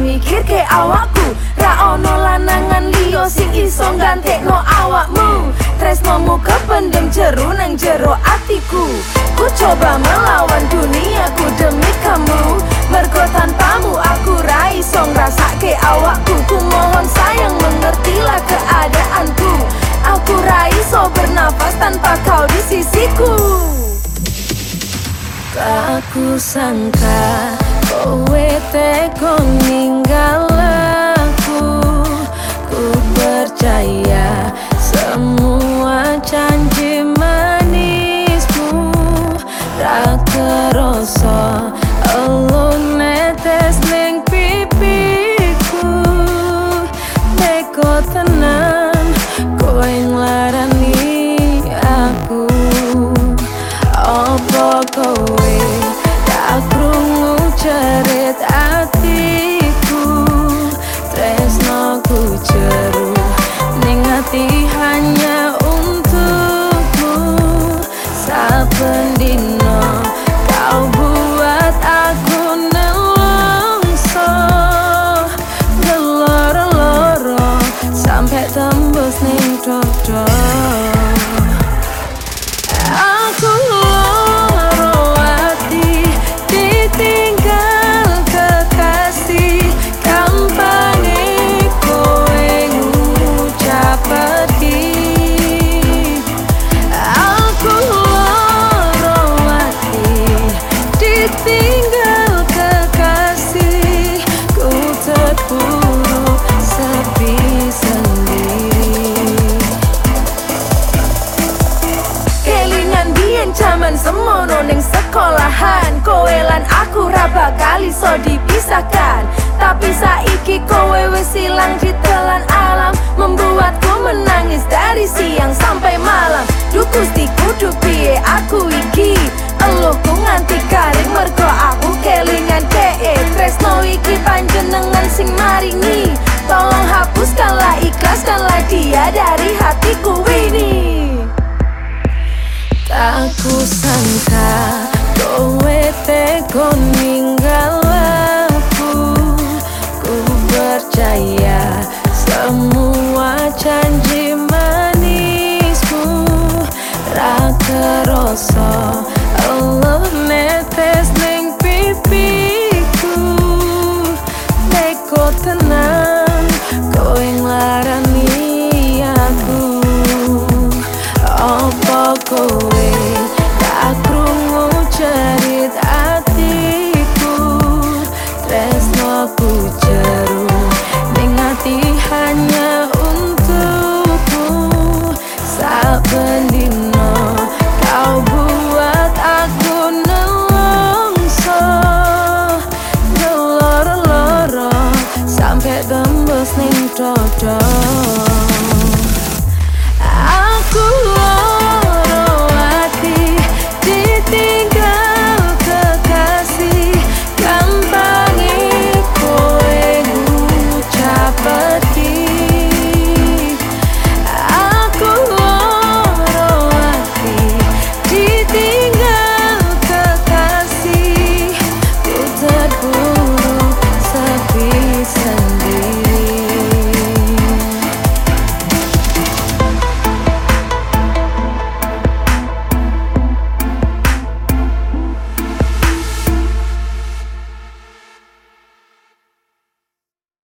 mikir ke awakku. Ra ono lanangan liyo sing iso gantekno awakmu. Tresnomu kependem jeru nang jero atiku. Ku coba melawan duniaku demi kamu. Mergo tanpamu aku ra iso ngrasake awakku. Ku mohon sayang mengertilah keadaanku. Aku ra iso bernafas tanpa kau di sisiku. Aku sangka kowe teko ninggal semono ning sekolahan Kowe lan aku raba kali so dipisahkan. Tapi saiki kowe wis ilang ditelan alam Aku sangka kau ete kau ninggal aku Ku percaya semua